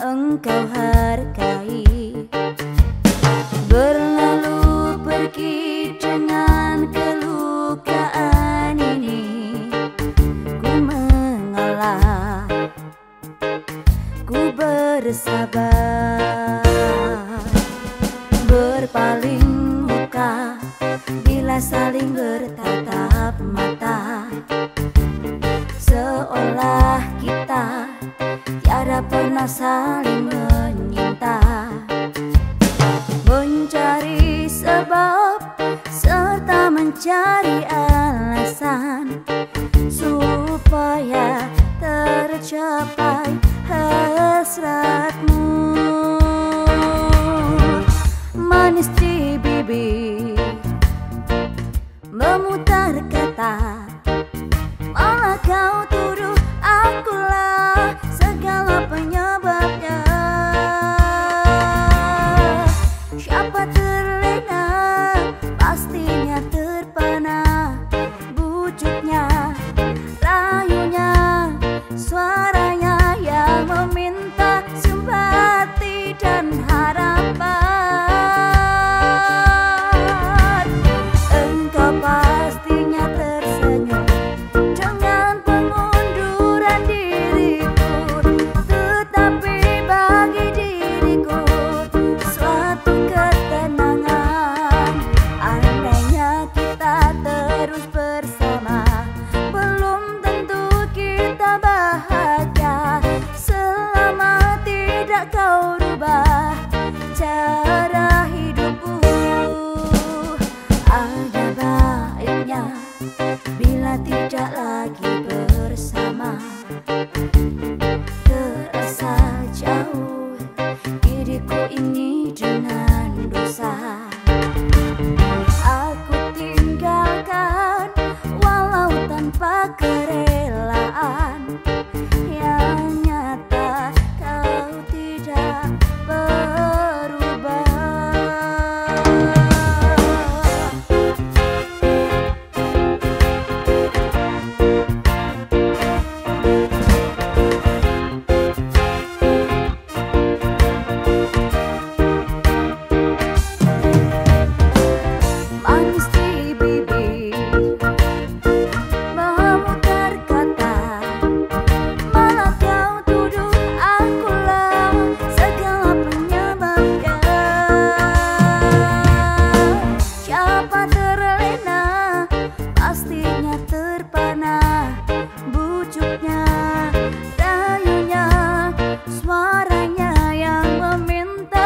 engkau hargai. Berlalu pergi dengan kelukaan ini Ku mengalah, ku bersabar. Berpaling muka bila saling pernah saling menyinta. Mencari sebab serta mencari alasan Supaya tercapai hasratmu soir.